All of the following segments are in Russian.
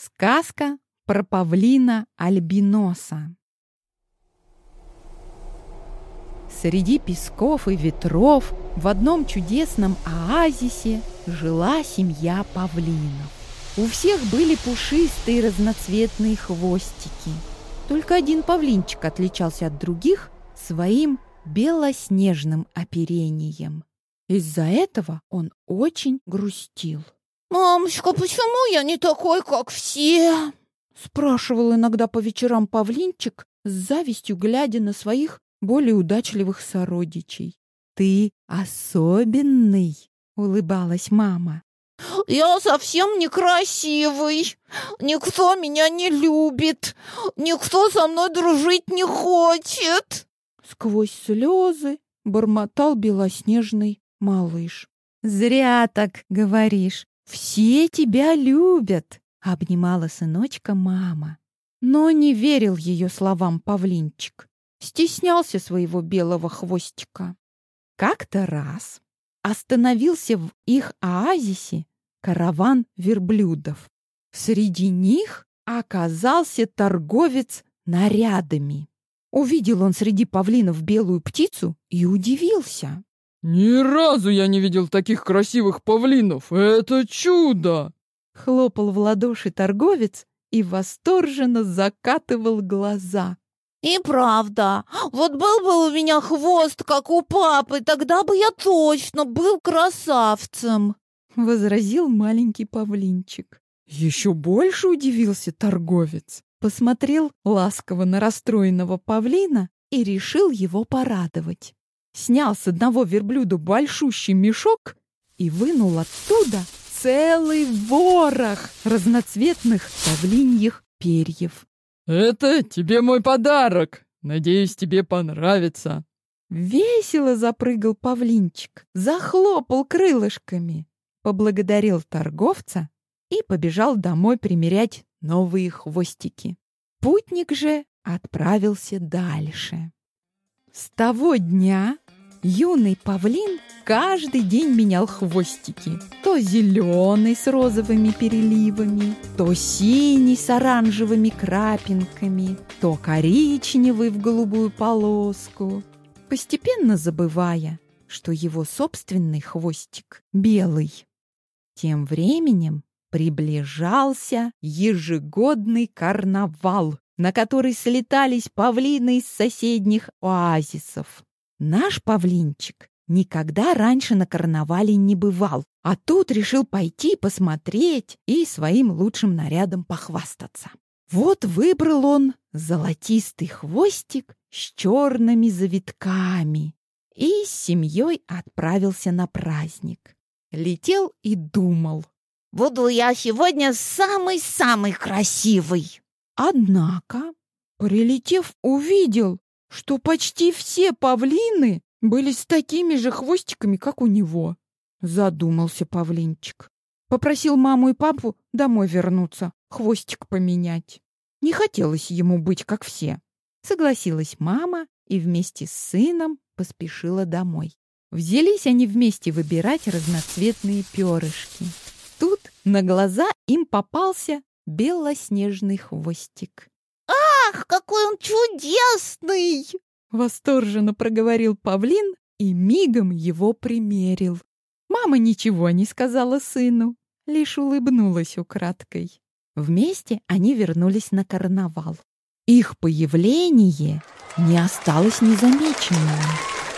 Сказка про павлина Альбиноса. Среди песков и ветров в одном чудесном оазисе жила семья павлинов. У всех были пушистые разноцветные хвостики. Только один павлинчик отличался от других своим белоснежным оперением. Из-за этого он очень грустил. «Мамочка, почему я не такой, как все?» Спрашивал иногда по вечерам павлинчик, с завистью глядя на своих более удачливых сородичей. «Ты особенный!» — улыбалась мама. «Я совсем некрасивый. Никто меня не любит. Никто со мной дружить не хочет!» Сквозь слезы бормотал белоснежный малыш. «Зря так говоришь. «Все тебя любят!» — обнимала сыночка мама. Но не верил ее словам павлинчик. Стеснялся своего белого хвостика. Как-то раз остановился в их оазисе караван верблюдов. Среди них оказался торговец нарядами. Увидел он среди павлинов белую птицу и удивился. «Ни разу я не видел таких красивых павлинов! Это чудо!» Хлопал в ладоши торговец и восторженно закатывал глаза. «И правда, вот был бы у меня хвост, как у папы, тогда бы я точно был красавцем!» Возразил маленький павлинчик. Еще больше удивился торговец. Посмотрел ласково на расстроенного павлина и решил его порадовать снял с одного верблюда большущий мешок и вынул оттуда целый ворох разноцветных павлиньих перьев. «Это тебе мой подарок! Надеюсь, тебе понравится!» Весело запрыгал павлинчик, захлопал крылышками, поблагодарил торговца и побежал домой примерять новые хвостики. Путник же отправился дальше. С того дня юный павлин каждый день менял хвостики. То зеленый с розовыми переливами, то синий с оранжевыми крапинками, то коричневый в голубую полоску. Постепенно забывая, что его собственный хвостик белый. Тем временем приближался ежегодный карнавал, на который слетались павлины из соседних оазисов. Наш павлинчик никогда раньше на карнавале не бывал, а тут решил пойти посмотреть и своим лучшим нарядом похвастаться. Вот выбрал он золотистый хвостик с черными завитками и с семьей отправился на праздник. Летел и думал. «Буду я сегодня самый-самый красивый!» Однако, прилетев, увидел, что почти все павлины были с такими же хвостиками, как у него. Задумался павлинчик. Попросил маму и папу домой вернуться, хвостик поменять. Не хотелось ему быть как все. Согласилась мама и вместе с сыном поспешила домой. Взялись они вместе выбирать разноцветные перышки. Тут на глаза им попался белоснежный хвостик. «Ах, какой он чудесный!» Восторженно проговорил павлин и мигом его примерил. Мама ничего не сказала сыну, лишь улыбнулась украдкой. Вместе они вернулись на карнавал. Их появление не осталось незамеченным.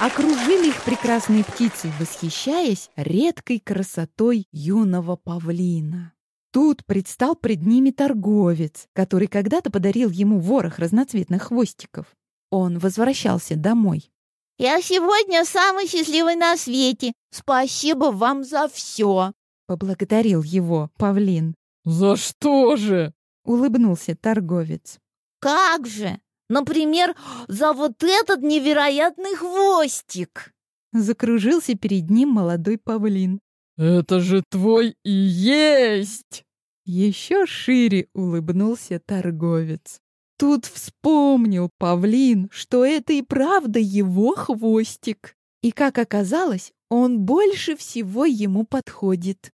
Окружили их прекрасные птицы, восхищаясь редкой красотой юного павлина. Тут предстал пред ними торговец, который когда-то подарил ему ворох разноцветных хвостиков. Он возвращался домой. «Я сегодня самый счастливый на свете. Спасибо вам за все!» — поблагодарил его павлин. «За что же?» — улыбнулся торговец. «Как же! Например, за вот этот невероятный хвостик!» Закружился перед ним молодой павлин. «Это же твой и есть!» Еще шире улыбнулся торговец. Тут вспомнил павлин, что это и правда его хвостик. И, как оказалось, он больше всего ему подходит.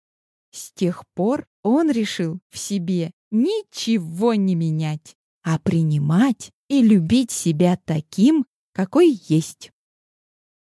С тех пор он решил в себе ничего не менять, а принимать и любить себя таким, какой есть.